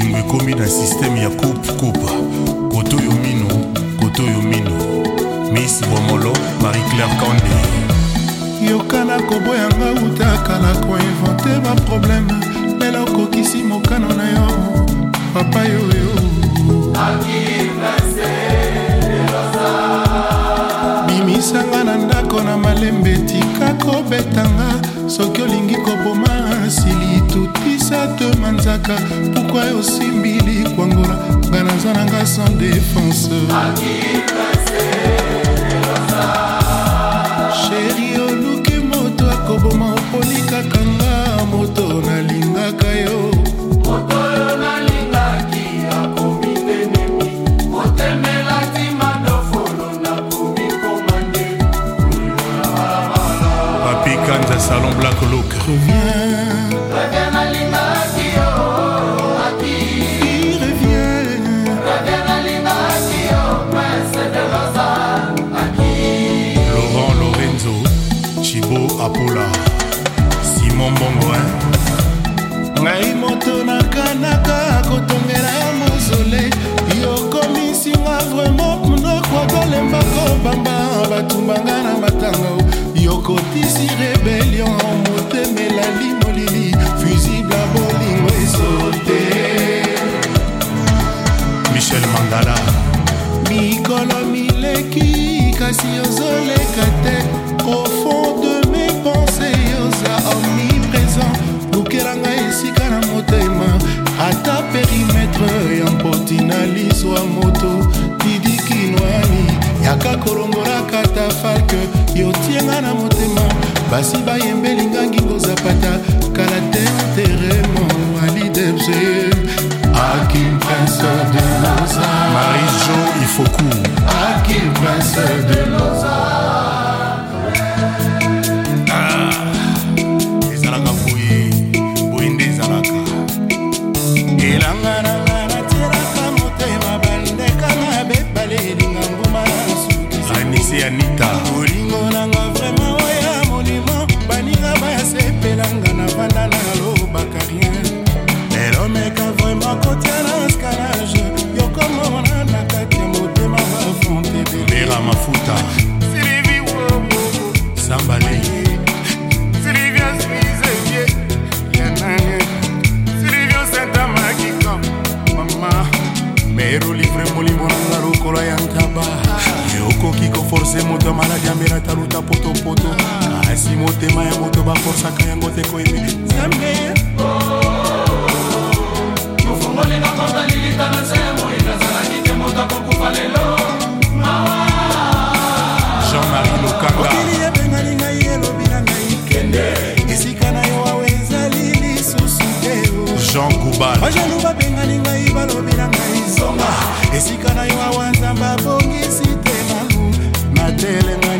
bolingo ekomi na sisteme ya kopukopa kotoyo mino kotoyo mino mis bomolo marie claire kande yokana koboyanga utaka na koinvente baprobleme lelo okokisi mokano na yo papa yoyo bimisanga na ndako na malembe tika kobetanga soki olingi koboma sate manzaka pourkui osimbi likwangola ngai naza na nga sans défense makasi ozoleka te au fond de mes pensées oza omniprésent bukelanga esika na motema ata perimetre ya mpoti na liso ya moto didikinwani yaka kolongolaka ta falke yotienga na motema basi bayembelinga ngingo zapata kala te teremo alidebse Hakim Prince de Lausanne Marie-Jo Ifoku Hakim Prince de Lausanne poto kasi motema ya moto baforsaka yango te koyebi nzambe mofongoli na konda lilita na se ya moina azalaki te moto akokufa lelo jean-marie lokanga ebengani ngai elobi na ngai kende esika na yo awe ezali lisusu te jean gubal bajalo babengani ngai balobi na ngai zonga esika na yo awa nzambe abongisi te malu matelengai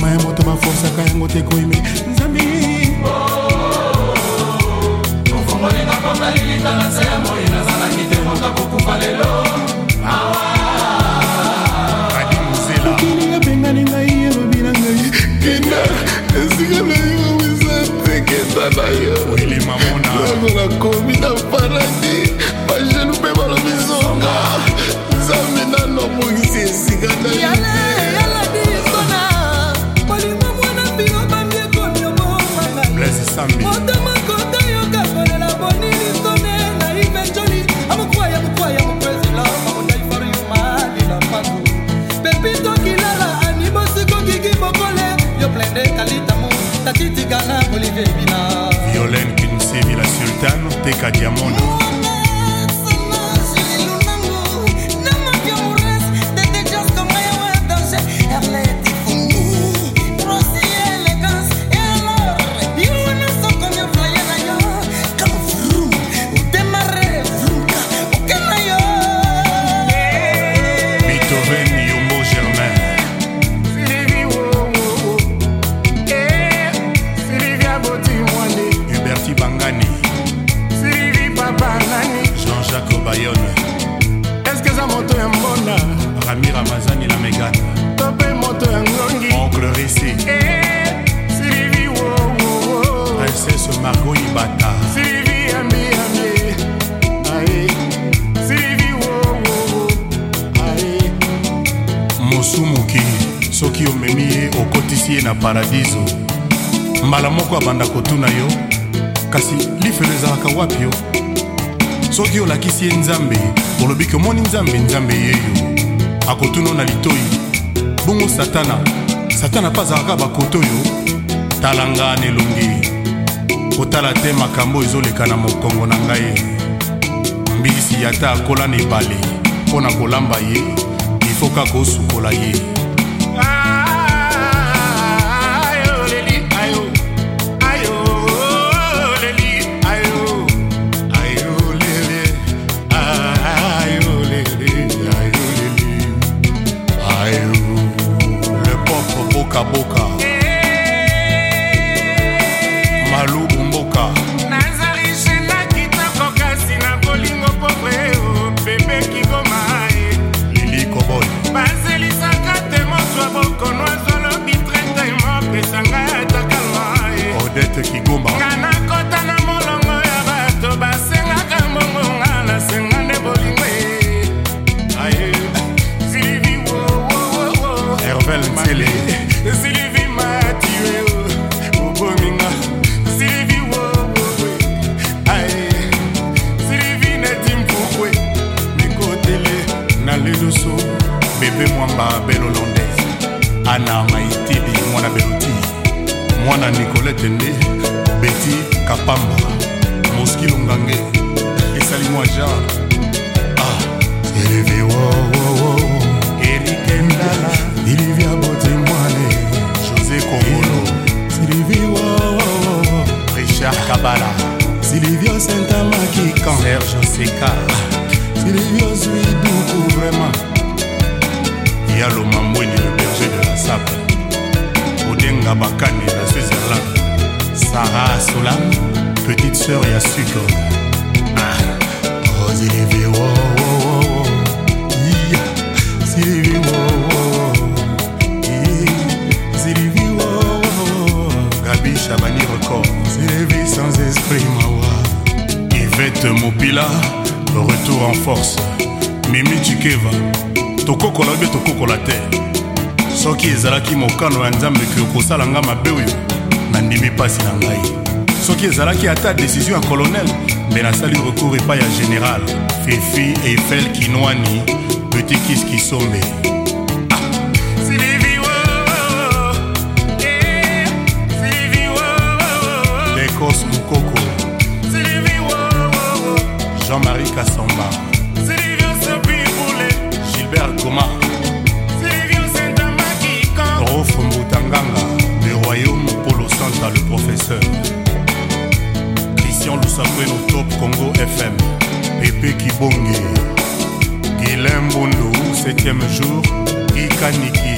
motema ya moto baforsaka yango te koyimi nzambi ofongolinga mponga lilita na se ya moi nazalaki te moka kokufa lelo mokili ebengani ngai elobi na ngai kenda esika na yo eza te kenda na yo lokola komi na paradis mosambi otomoko toyoka kolela bonili kone na ivenjoli amokwaya mokwaya mokwezela mamonaifariyumalila mpangu pepitokilala animosikokiki bokole yo plende kalitamu tatitikana olivier bina violene kinsevi la sultane tekadiamona soki omemi ye okotisi ye na paradiso mbala moko abanda kotuna yo kasi lifelo ezalaka wapi yo soki olakisi ye nzambe olobiki omoni nzambe nzambe yeyo akotuna na litoi bongo satana satana mpe azalaka bakoto oyo tala nga na elongi kotala te makambo ezoleka na mokongo na ngai mbisi yata akola na ebale mpo na kolamba ye ifoka kosukola ye ana maitidi mwana beluti mwana nicolete nde beti kapamba moskilo ngange esali mwa jar ah, eleve wowowo erike ndala ilivia bote mwane josé kongolo eh, silivi wowowo richard kabala silivio sentamakikan serge oseka ah. silivio zuiduku vraiment yalomambweni sapa odenga bakane na switzerland sara sola petite sœur ya sucre ozilevi zilivi zilivi gabi chabani record zilivi sans esprit mawa ivete mopila retour en force mimi chikeva tokokola obe tokokola te soki ezalaki mokano ya nzambe ke kosala nga mabe oyo nandimi mpasi na ngai soki ezalaki ata desizio ya kolonel me nasali recour epai ya général fefi eiffel kinwani petit kis kisombe ah. eh, Kos Mukoko Jean-Marie Kassamba top congo fm pepe kibonge gilain mbundu 7e jour ikaniki